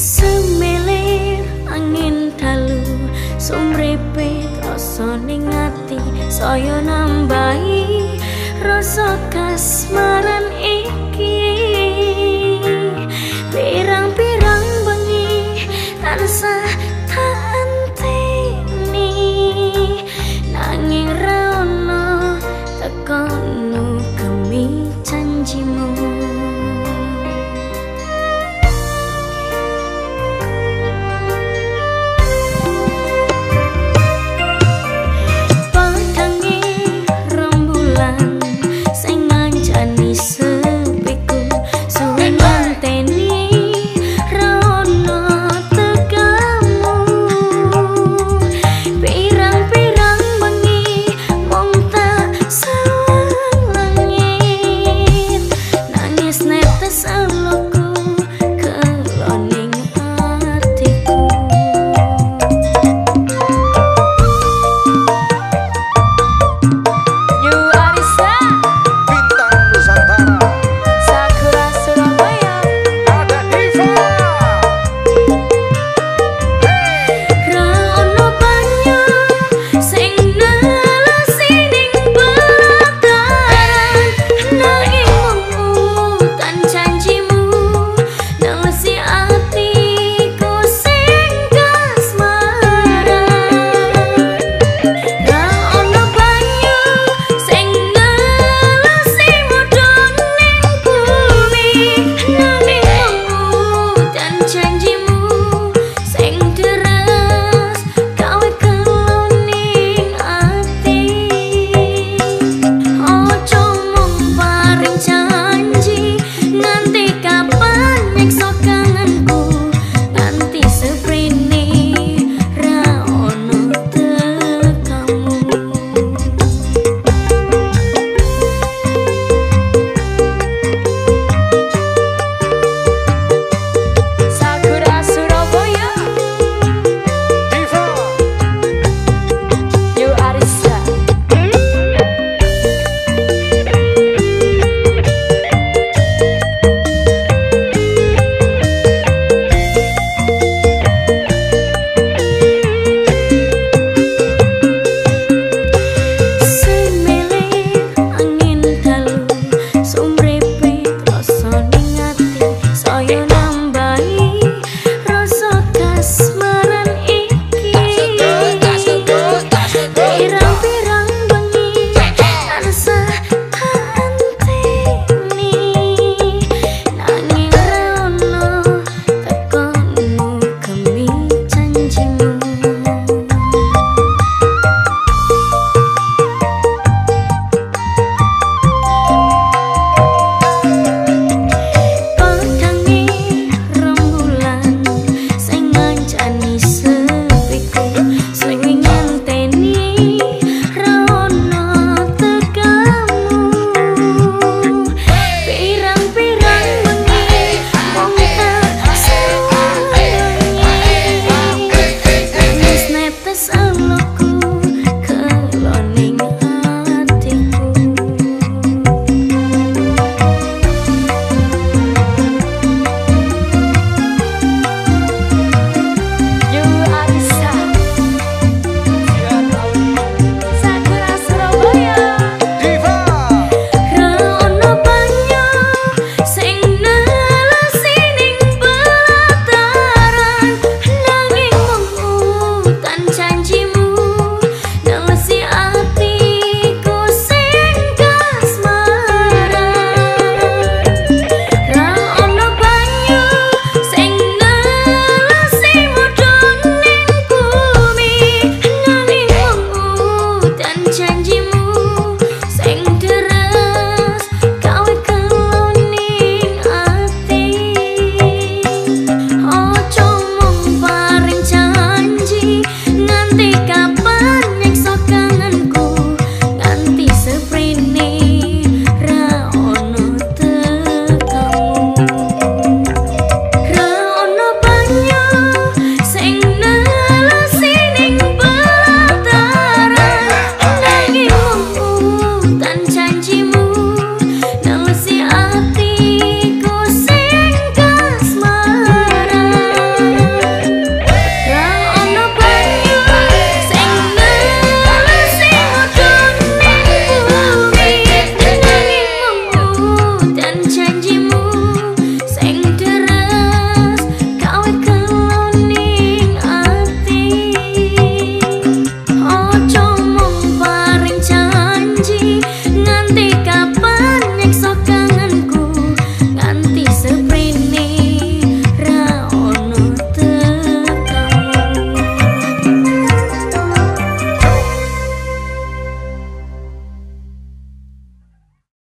Semilir angin dalu sumripit rasa ning ati saya nambahi rasa kasmaran iki.